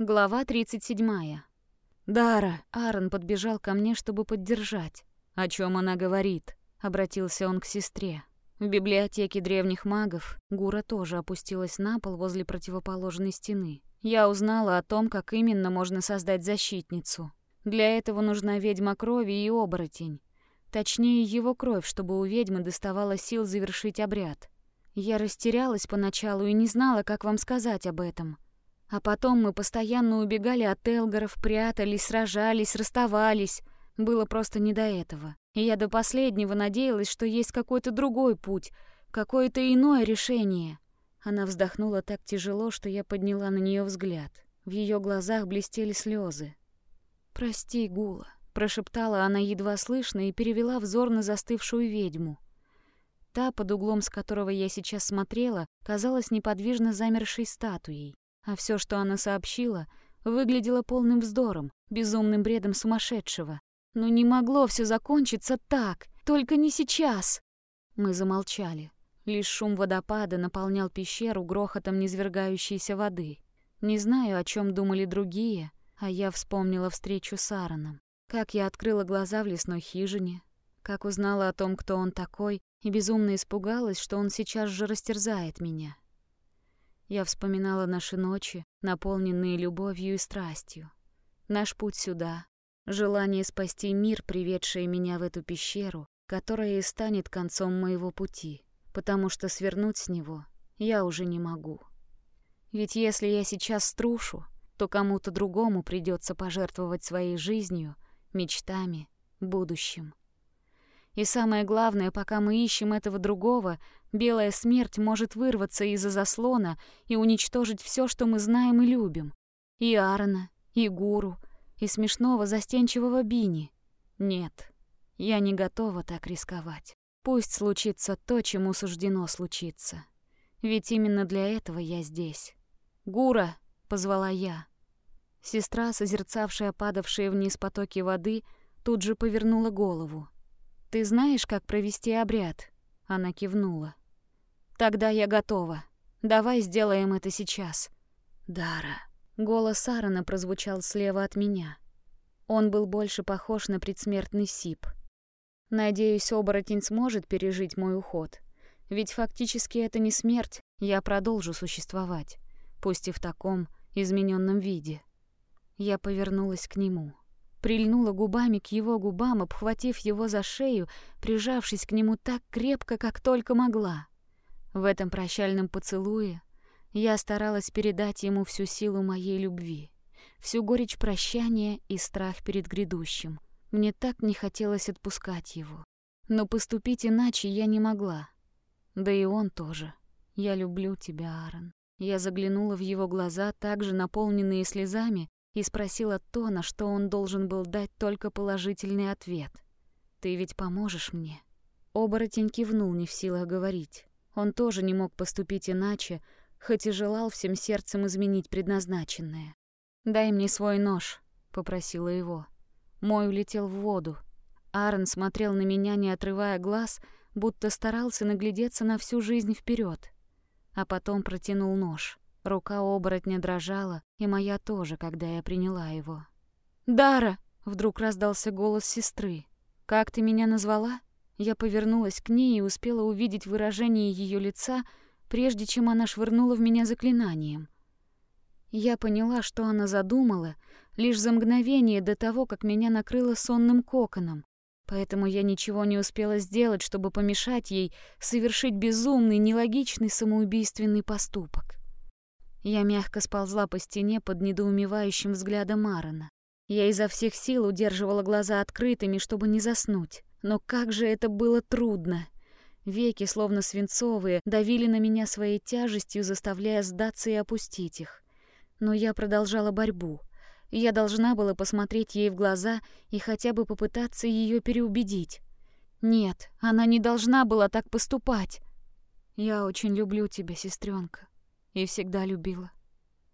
Глава 37. «Дара!» Аарон подбежал ко мне, чтобы поддержать. «О чем она говорит?» — обратился он к сестре. В библиотеке древних магов Гура тоже опустилась на пол возле противоположной стены. Я узнала о том, как именно можно создать защитницу. Для этого нужна ведьма крови и оборотень. Точнее, его кровь, чтобы у ведьмы доставало сил завершить обряд. Я растерялась поначалу и не знала, как вам сказать об этом. А потом мы постоянно убегали от Элгаров, прятались, сражались, расставались. Было просто не до этого. И я до последнего надеялась, что есть какой-то другой путь, какое-то иное решение. Она вздохнула так тяжело, что я подняла на нее взгляд. В ее глазах блестели слезы. «Прости, Гула», — прошептала она едва слышно и перевела взор на застывшую ведьму. Та, под углом с которого я сейчас смотрела, казалась неподвижно замершей статуей а все, что она сообщила, выглядело полным вздором, безумным бредом сумасшедшего. Но не могло все закончиться так, только не сейчас. Мы замолчали. Лишь шум водопада наполнял пещеру грохотом низвергающейся воды. Не знаю, о чем думали другие, а я вспомнила встречу с Аароном. Как я открыла глаза в лесной хижине, как узнала о том, кто он такой, и безумно испугалась, что он сейчас же растерзает меня. Я вспоминала наши ночи, наполненные любовью и страстью. Наш путь сюда, желание спасти мир, приведшее меня в эту пещеру, которая и станет концом моего пути, потому что свернуть с него я уже не могу. Ведь если я сейчас струшу, то кому-то другому придется пожертвовать своей жизнью, мечтами, будущим. И самое главное, пока мы ищем этого другого, белая смерть может вырваться из-за заслона и уничтожить все, что мы знаем и любим. И Аарона, и Гуру, и смешного застенчивого Бини. Нет, я не готова так рисковать. Пусть случится то, чему суждено случиться. Ведь именно для этого я здесь. «Гура!» — позвала я. Сестра, созерцавшая падавшие вниз потоки воды, тут же повернула голову. «Ты знаешь, как провести обряд?» Она кивнула. «Тогда я готова. Давай сделаем это сейчас». «Дара». Голос Аарона прозвучал слева от меня. Он был больше похож на предсмертный сип. Надеюсь, оборотень сможет пережить мой уход. Ведь фактически это не смерть, я продолжу существовать, пусть и в таком измененном виде. Я повернулась к нему прильнула губами к его губам, обхватив его за шею, прижавшись к нему так крепко, как только могла. В этом прощальном поцелуе я старалась передать ему всю силу моей любви, всю горечь прощания и страх перед грядущим. Мне так не хотелось отпускать его. Но поступить иначе я не могла. Да и он тоже. Я люблю тебя, Аарон. Я заглянула в его глаза, также наполненные слезами, и спросила то, на что он должен был дать только положительный ответ. «Ты ведь поможешь мне?» Оборотень кивнул не в силах говорить. Он тоже не мог поступить иначе, хоть и желал всем сердцем изменить предназначенное. «Дай мне свой нож», — попросила его. Мой улетел в воду. Аарон смотрел на меня, не отрывая глаз, будто старался наглядеться на всю жизнь вперед, а потом протянул нож. Рука оборотня дрожала, и моя тоже, когда я приняла его. «Дара!» — вдруг раздался голос сестры. «Как ты меня назвала?» Я повернулась к ней и успела увидеть выражение ее лица, прежде чем она швырнула в меня заклинанием. Я поняла, что она задумала, лишь за мгновение до того, как меня накрыло сонным коконом, поэтому я ничего не успела сделать, чтобы помешать ей совершить безумный, нелогичный самоубийственный поступок. Я мягко сползла по стене под недоумевающим взглядом Аарона. Я изо всех сил удерживала глаза открытыми, чтобы не заснуть. Но как же это было трудно. Веки, словно свинцовые, давили на меня своей тяжестью, заставляя сдаться и опустить их. Но я продолжала борьбу. Я должна была посмотреть ей в глаза и хотя бы попытаться ее переубедить. Нет, она не должна была так поступать. Я очень люблю тебя, сестренка и всегда любила.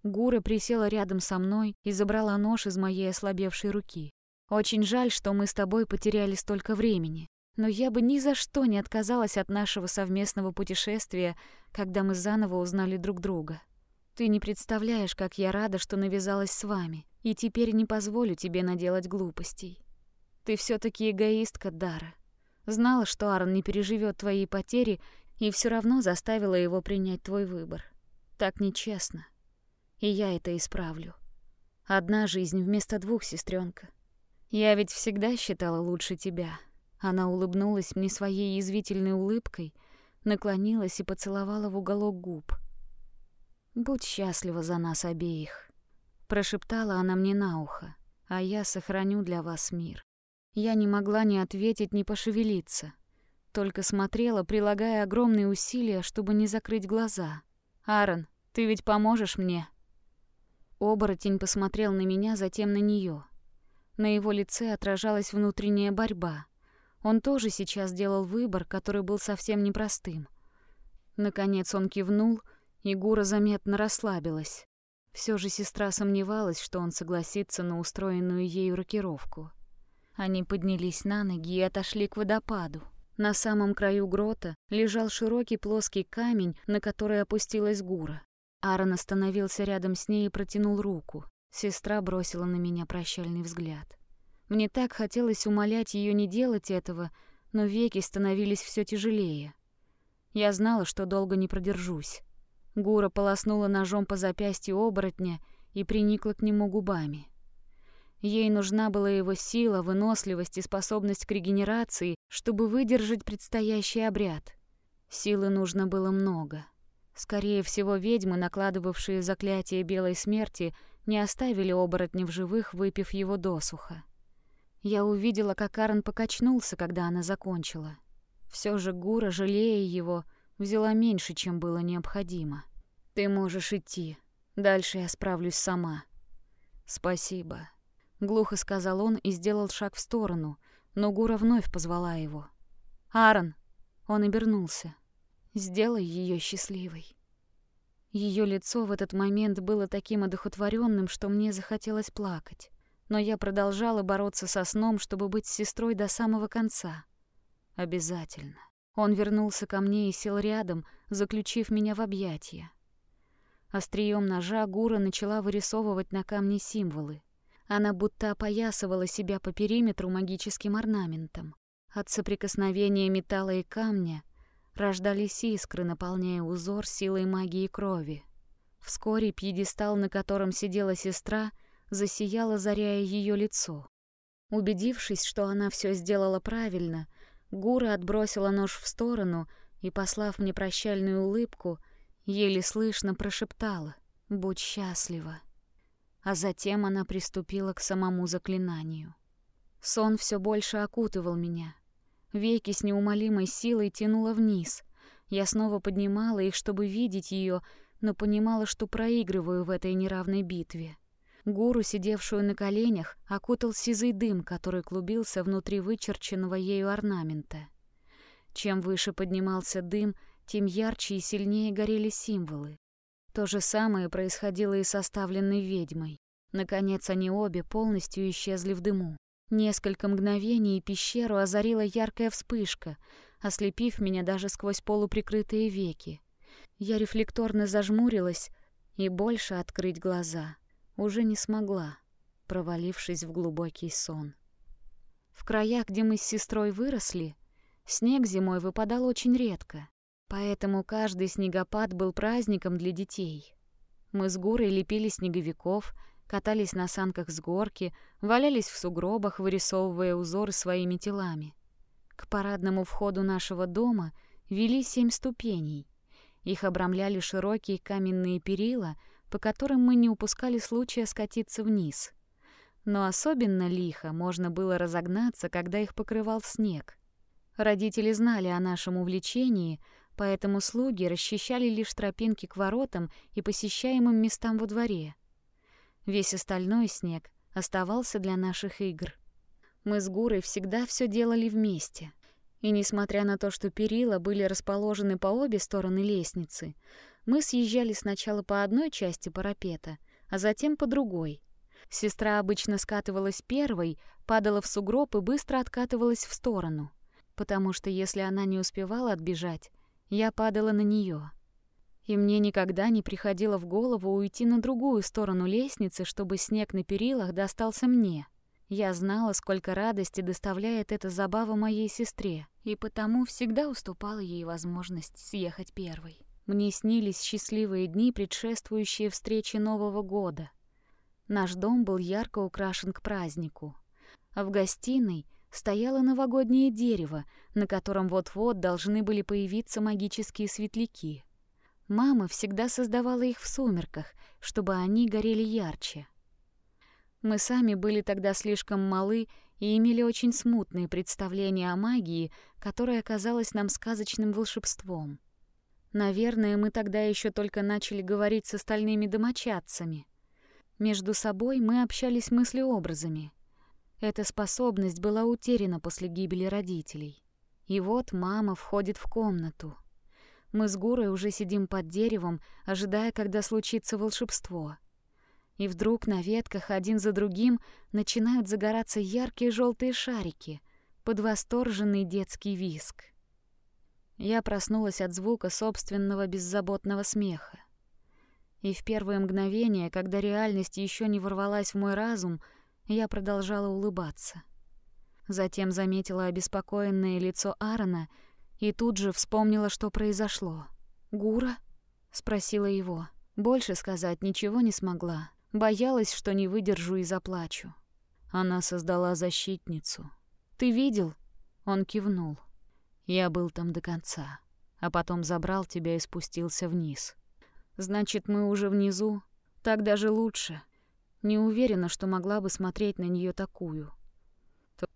Гура присела рядом со мной и забрала нож из моей ослабевшей руки. Очень жаль, что мы с тобой потеряли столько времени, но я бы ни за что не отказалась от нашего совместного путешествия, когда мы заново узнали друг друга. Ты не представляешь, как я рада, что навязалась с вами, и теперь не позволю тебе наделать глупостей. Ты все таки эгоистка, Дара. Знала, что Аарон не переживет твои потери, и все равно заставила его принять твой выбор. Так нечестно. И я это исправлю. Одна жизнь вместо двух, сестренка. Я ведь всегда считала лучше тебя. Она улыбнулась мне своей язвительной улыбкой, наклонилась и поцеловала в уголок губ. Будь счастлива за нас обеих, прошептала она мне на ухо. А я сохраню для вас мир. Я не могла ни ответить, ни пошевелиться. Только смотрела, прилагая огромные усилия, чтобы не закрыть глаза. «Аарон, ты ведь поможешь мне?» Оборотень посмотрел на меня, затем на нее. На его лице отражалась внутренняя борьба. Он тоже сейчас делал выбор, который был совсем непростым. Наконец он кивнул, и Гура заметно расслабилась. Все же сестра сомневалась, что он согласится на устроенную ею рокировку. Они поднялись на ноги и отошли к водопаду. На самом краю грота лежал широкий плоский камень, на который опустилась Гура. Аарон остановился рядом с ней и протянул руку. Сестра бросила на меня прощальный взгляд. Мне так хотелось умолять ее не делать этого, но веки становились все тяжелее. Я знала, что долго не продержусь. Гура полоснула ножом по запястью оборотня и приникла к нему губами. Ей нужна была его сила, выносливость и способность к регенерации, чтобы выдержать предстоящий обряд. Силы нужно было много. Скорее всего, ведьмы, накладывавшие заклятие белой смерти, не оставили оборотня в живых, выпив его досуха. Я увидела, как Арн покачнулся, когда она закончила. Все же Гура, жалея его, взяла меньше, чем было необходимо. «Ты можешь идти. Дальше я справлюсь сама». «Спасибо», Глухо сказал он и сделал шаг в сторону, но Гура вновь позвала его. «Аарон!» Он обернулся. «Сделай ее счастливой». Ее лицо в этот момент было таким одухотворенным, что мне захотелось плакать. Но я продолжала бороться со сном, чтобы быть сестрой до самого конца. Обязательно. Он вернулся ко мне и сел рядом, заключив меня в объятия. Острием ножа Гура начала вырисовывать на камне символы. Она будто опоясывала себя по периметру магическим орнаментом. От соприкосновения металла и камня рождались искры, наполняя узор силой магии крови. Вскоре пьедестал, на котором сидела сестра, засиял, озаряя ее лицо. Убедившись, что она все сделала правильно, Гура отбросила нож в сторону и, послав мне прощальную улыбку, еле слышно прошептала «Будь счастлива» а затем она приступила к самому заклинанию. Сон все больше окутывал меня. Веки с неумолимой силой тянуло вниз. Я снова поднимала их, чтобы видеть ее, но понимала, что проигрываю в этой неравной битве. Гуру, сидевшую на коленях, окутал сизый дым, который клубился внутри вычерченного ею орнамента. Чем выше поднимался дым, тем ярче и сильнее горели символы. То же самое происходило и с оставленной ведьмой. Наконец они обе полностью исчезли в дыму. Несколько мгновений и пещеру озарила яркая вспышка, ослепив меня даже сквозь полуприкрытые веки. Я рефлекторно зажмурилась и больше открыть глаза уже не смогла, провалившись в глубокий сон. В краях, где мы с сестрой выросли, снег зимой выпадал очень редко. Поэтому каждый снегопад был праздником для детей. Мы с Гурой лепили снеговиков, катались на санках с горки, валялись в сугробах, вырисовывая узоры своими телами. К парадному входу нашего дома вели семь ступеней. Их обрамляли широкие каменные перила, по которым мы не упускали случая скатиться вниз. Но особенно лихо можно было разогнаться, когда их покрывал снег. Родители знали о нашем увлечении — поэтому слуги расчищали лишь тропинки к воротам и посещаемым местам во дворе. Весь остальной снег оставался для наших игр. Мы с Гурой всегда все делали вместе. И несмотря на то, что перила были расположены по обе стороны лестницы, мы съезжали сначала по одной части парапета, а затем по другой. Сестра обычно скатывалась первой, падала в сугроб и быстро откатывалась в сторону, потому что если она не успевала отбежать, я падала на нее. и мне никогда не приходило в голову уйти на другую сторону лестницы, чтобы снег на перилах достался мне. Я знала, сколько радости доставляет эта забава моей сестре, и потому всегда уступала ей возможность съехать первой. Мне снились счастливые дни, предшествующие встрече Нового года. Наш дом был ярко украшен к празднику, а в гостиной стояло новогоднее дерево, на котором вот-вот должны были появиться магические светляки. Мама всегда создавала их в сумерках, чтобы они горели ярче. Мы сами были тогда слишком малы и имели очень смутные представления о магии, которая казалась нам сказочным волшебством. Наверное, мы тогда еще только начали говорить с остальными домочадцами. Между собой мы общались мыслеобразами. Эта способность была утеряна после гибели родителей. И вот мама входит в комнату. Мы с Гурой уже сидим под деревом, ожидая, когда случится волшебство — и вдруг на ветках один за другим начинают загораться яркие желтые шарики под восторженный детский виск. Я проснулась от звука собственного беззаботного смеха. И в первое мгновение, когда реальность еще не ворвалась в мой разум, я продолжала улыбаться. Затем заметила обеспокоенное лицо Аарона и тут же вспомнила, что произошло. «Гура?» — спросила его. Больше сказать ничего не смогла. Боялась, что не выдержу и заплачу. Она создала защитницу. «Ты видел?» Он кивнул. «Я был там до конца, а потом забрал тебя и спустился вниз. Значит, мы уже внизу? Так даже лучше. Не уверена, что могла бы смотреть на нее такую.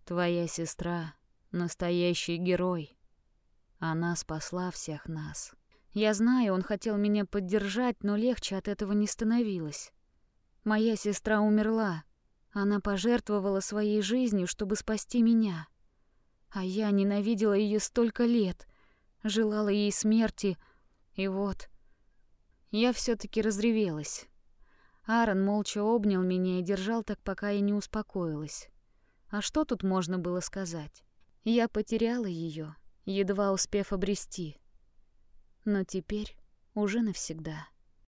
Твоя сестра — настоящий герой. Она спасла всех нас. Я знаю, он хотел меня поддержать, но легче от этого не становилось. Моя сестра умерла. Она пожертвовала своей жизнью, чтобы спасти меня. А я ненавидела ее столько лет, желала ей смерти, и вот... Я все таки разревелась. Аарон молча обнял меня и держал так, пока я не успокоилась. А что тут можно было сказать? Я потеряла ее, едва успев обрести. Но теперь уже навсегда.